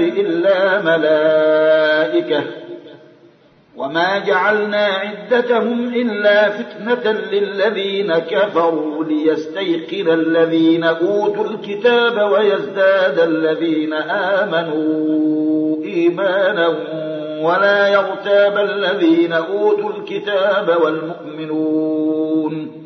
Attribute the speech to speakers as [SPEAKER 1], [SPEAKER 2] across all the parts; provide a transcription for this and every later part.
[SPEAKER 1] إلا ملائكة. وما جعلنا عدتهم إلا فتنة للذين كفروا ليستيقن الذين أوتوا الكتاب ويزداد الذين آمنوا إيمانا. ولا يرتاب الذين أوتوا الكتاب والمؤمنون.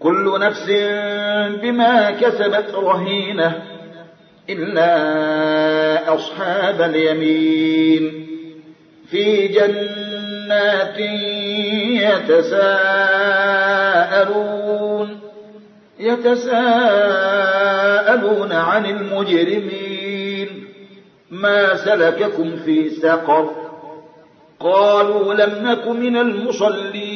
[SPEAKER 1] كل نفس بما كسبت رهينة إلا أصحاب اليمين في جنات يتساءلون يتساءلون عن المجرمين ما سلككم في سقر قالوا لم نك من المصلين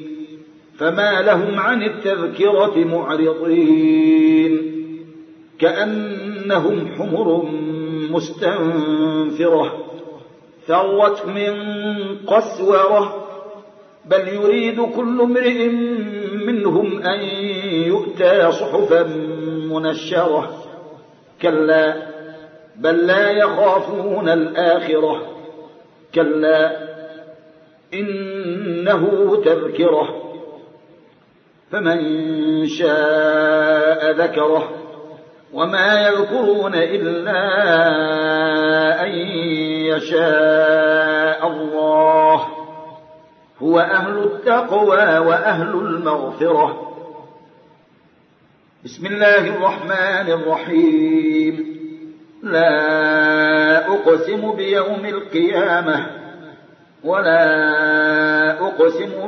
[SPEAKER 1] فما لهم عن التذكرة معرضين. كأنهم حمر مستنفرة ثروت من قسورة. بل يريد كل امرئ منهم أن يؤتى صحفا منشرة. كلا بل لا يخافون الآخرة. كلا إنه تذكرة. فمن شاء ذكره وما يذكرون إلا أن يشاء الله. هو أهل التقوى وأهل المغفرة. بسم الله الرحمن الرحيم. لا أقسم بيوم القيامة ولا أقسم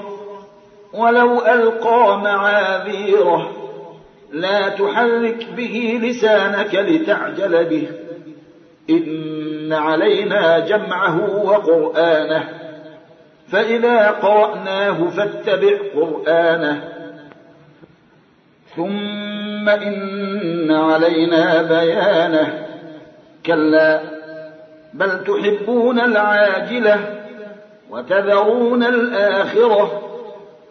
[SPEAKER 1] ولو ألقى معاذيره لا تحرك به لسانك لتعجل به. إن علينا جمعه وقرآنه فإذا قرأناه فاتبع قرآنه. ثم إن علينا بيانه. كلا بل تحبون العاجلة وتذرون الآخرة.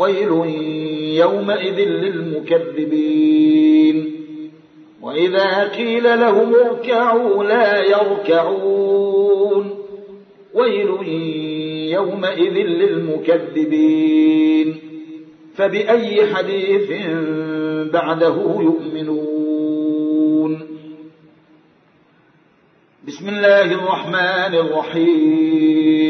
[SPEAKER 1] ويل يومئذ للمكذبين. وإذا قيل لهم اركعوا لا يركعون. ويل يومئذ للمكذبين. فبأي حديث بعده يؤمنون؟ بسم الله الرحمن الرحيم.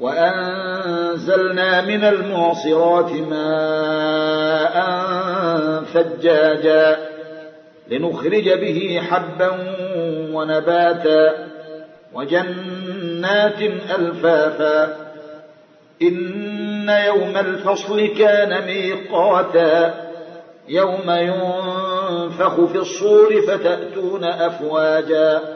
[SPEAKER 1] وأنزلنا من المعصرات ماء ثجاجا لنخرج به حبا ونباتا وجنات ألفافا. إن يوم الفصل كان ميقاتا. يوم ينفخ في الصور فتأتون أفواجا.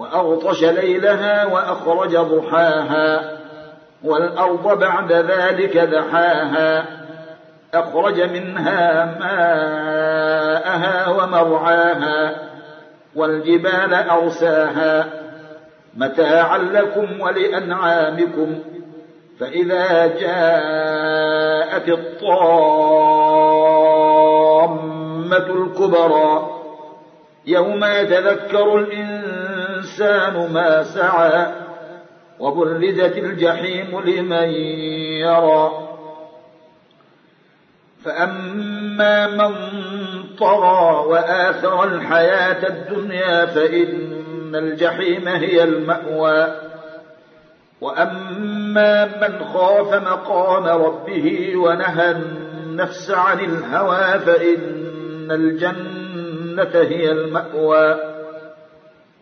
[SPEAKER 1] وأغطش ليلها وأخرج ضحاها والأرض بعد ذلك دحاها أخرج منها ماءها ومرعاها والجبال أرساها متاعا لكم ولأنعامكم فإذا جاءت الطامة الكبرى يوم يتذكر الإنسان ما سعى وبرزت الجحيم لمن يرى. فأما من طغى وآثر الحياة الدنيا فإن الجحيم هي المأوى. وأما من خاف مقام ربه ونهى النفس عن الهوى فإن الجنة هي المأوى.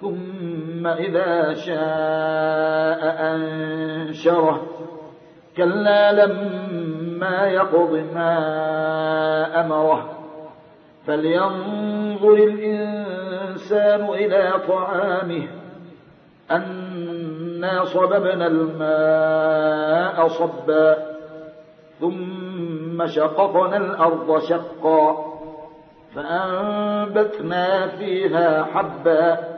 [SPEAKER 1] ثم إذا شاء أنشره. كلا لما يقض ما أمره. فلينظر الإنسان إلى طعامه. أنا صببنا الماء صبا. ثم شققنا الأرض شقا. فأنبتنا فيها حبا.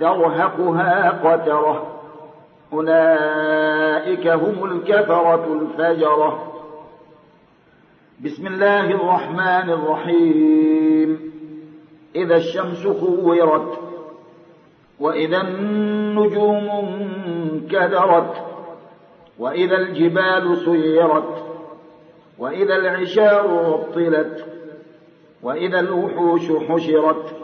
[SPEAKER 1] ترهقها قترة. أولئك هم الكفرة الفجرة. بسم الله الرحمن الرحيم. إذا الشمس كورت وإذا النجوم انكدرت وإذا الجبال سيرت وإذا العشار عطلت وإذا الوحوش حشرت.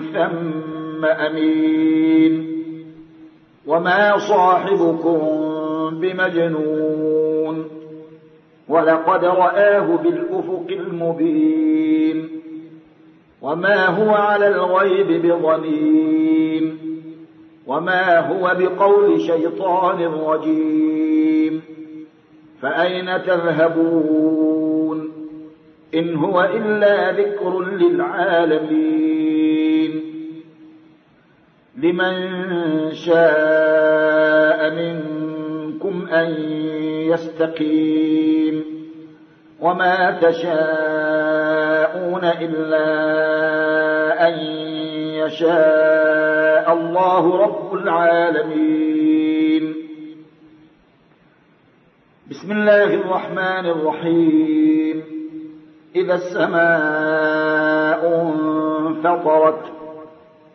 [SPEAKER 1] ثم أمين. وما صاحبكم بمجنون. ولقد رآه بالأفق المبين. وما هو على الغيب بضنين. وما هو بقول شيطان رجيم. فأين تذهبون؟ إن هو إلا ذكر للعالمين. لمن شاء منكم أن يستقيم وما تشاءون إلا أن يشاء الله رب العالمين. بسم الله الرحمن الرحيم. إذا السماء انفطرت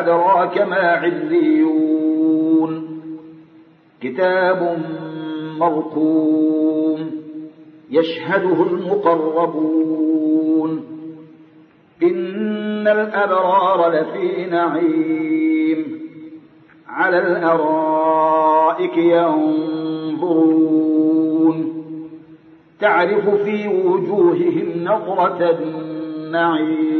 [SPEAKER 1] أدراك ما عليون. كتاب مرقوم يشهده المقربون. إن الأبرار لفي نعيم. على الأرائك ينظرون. تعرف في وجوههم نظرة النعيم.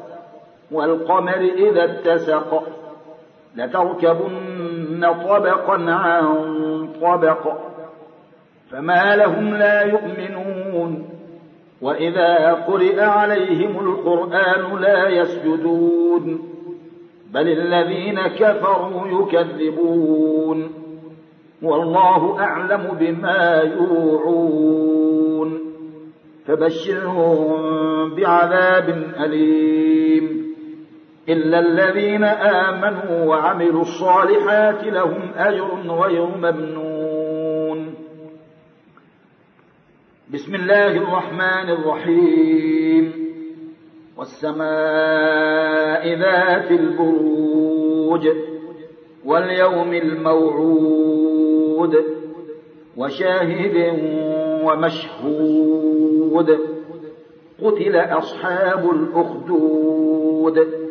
[SPEAKER 1] والقمر إذا اتسق لتركبن طبقا عن طبق فما لهم لا يؤمنون وإذا قرئ عليهم القرآن لا يسجدون بل الذين كفروا يكذبون والله أعلم بما يوعون فبشرهم بعذاب أليم إلا الذين آمنوا وعملوا الصالحات لهم أجر غير ممنون. بسم الله الرحمن الرحيم. والسماء ذات البروج واليوم الموعود وشاهد ومشهود. قتل أصحاب الأخدود.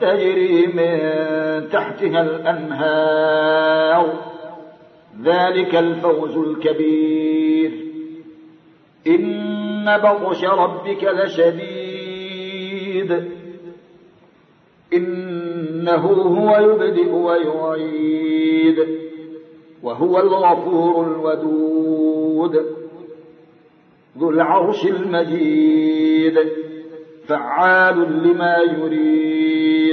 [SPEAKER 1] تجري من تحتها الأنهار. ذلك الفوز الكبير. إن بطش ربك لشديد. إنه هو يبدئ ويعيد. وهو الغفور الودود. ذو العرش المجيد. فعال لما يريد.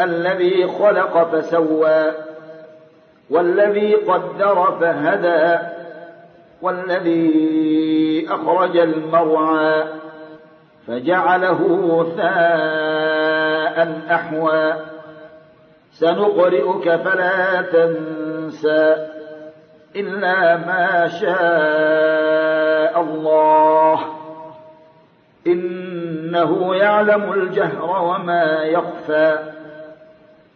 [SPEAKER 1] الذي خلق فسوى والذي قدر فهدى والذي أخرج المرعى فجعله ثاء أحوى. سنقرئك فلا تنسى إلا ما شاء الله. إنه يعلم الجهر وما يخفى.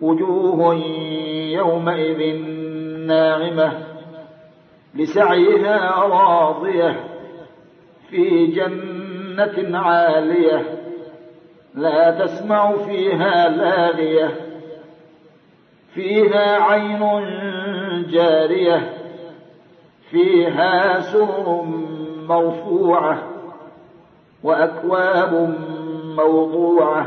[SPEAKER 1] وجوه يومئذ ناعمة لسعيها راضية في جنة عالية لا تسمع فيها لاغية فيها عين جارية فيها سرر مرفوعة وأكواب موضوعة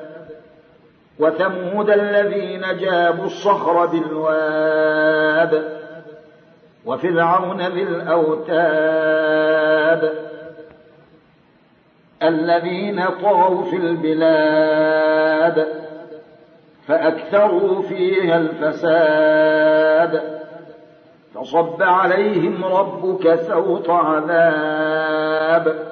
[SPEAKER 1] وثمود الذين جابوا الصخر بالواد وفرعون ذي الذين طغوا في البلاد فأكثروا فيها الفساد. فصب عليهم ربك سوط عذاب.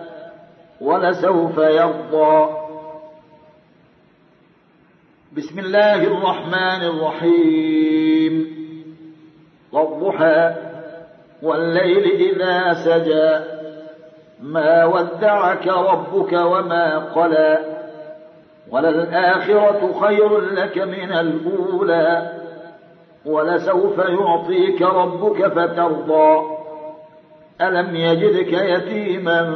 [SPEAKER 1] ولسوف يرضى. بسم الله الرحمن الرحيم. والضحى والليل إذا سجى. ما ودعك ربك وما قلى. وللآخرة خير لك من الأولى. ولسوف يعطيك ربك فترضى. ألم يجدك يتيما